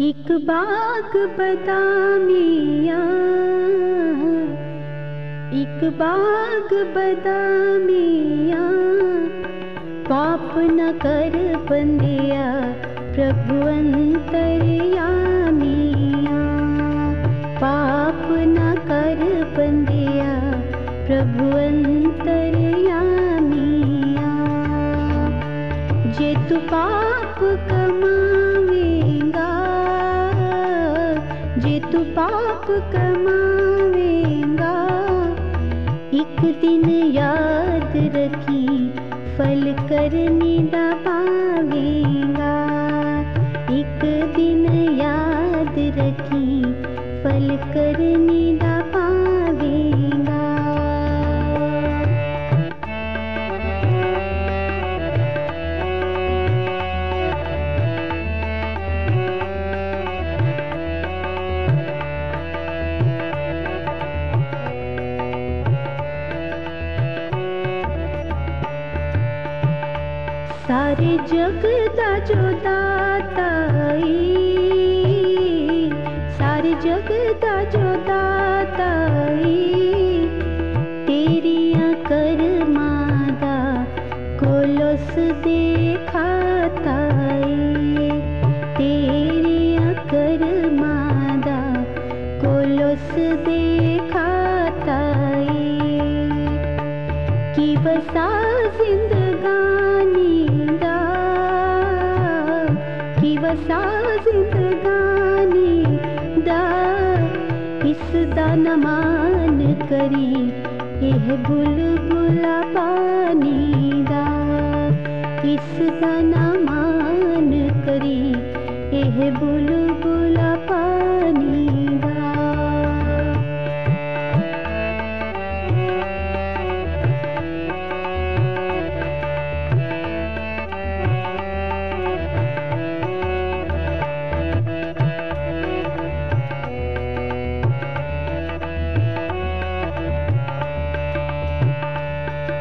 बाग बाग बदामिया पाप न कर बंदिया प्रभु अंतरयामिया पाप न कर बंदिया प्रभु अंतरयामिया जे तू पाप कमावेगा, एक दिन याद रखी, फल करने दा पावेगा। एक दिन याद रखी, फल करने सारे जग जो दाता वसा जिंदगानी दा, कि वसा जिंदगानी दा। इस दा नमान करी एह बुलबुला पानी दा। इस दा नमान करी एह बुलबुला पानी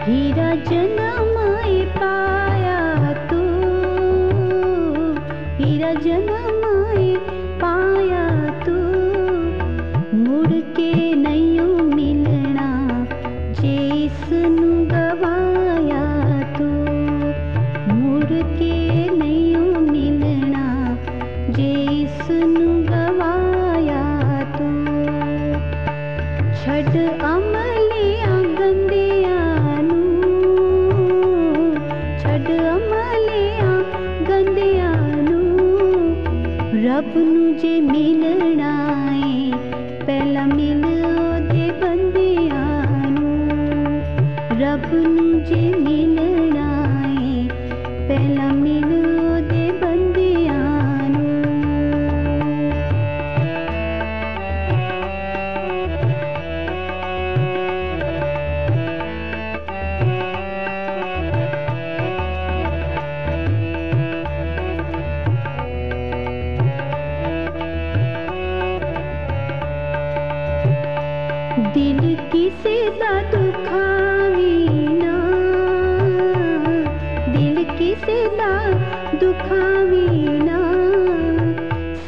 ीरा जनमय पाया तू। हीरा जन्म पाया तू। मुड़ के नहीं मिलना गवा अपनू जे मिलण पहला मिल ओदे बंदियानू। रब नू जे पहला मिल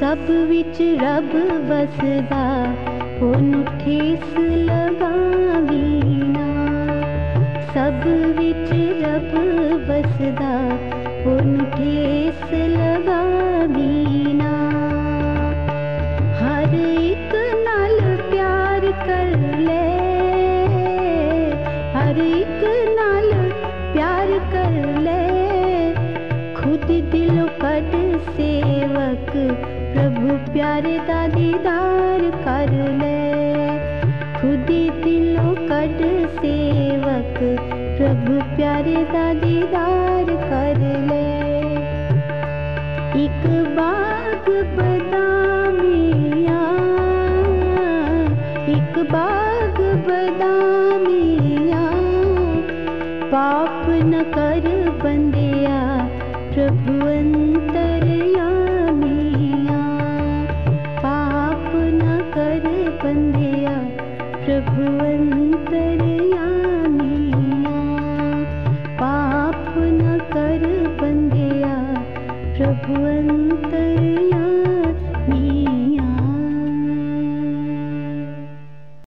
ਸਭ ਵਿੱਚ ਰੱਬ ਵਸਦਾ ਉਹਨੂੰ ਠੇਸ ਲਗਾਵੀ ਨਾ ਸਭ ਵਿੱਚ ਰੱਬ ਵਸਦਾ ਉਹਨੂੰ ਠੇਸ ਲਗਾਵੀ ਨਾ हर एक नाल प्यार कर ले। खुद दिल कट सेवक, प्रभु प्यारे दा दीदार कर ले। खुद दिल कट सेवक, प्रभु प्यारे दा दीदार कर ले। एक बाग बदामिया, एक बाग बदामी पाप न कर बंदिया प्रभु अंतर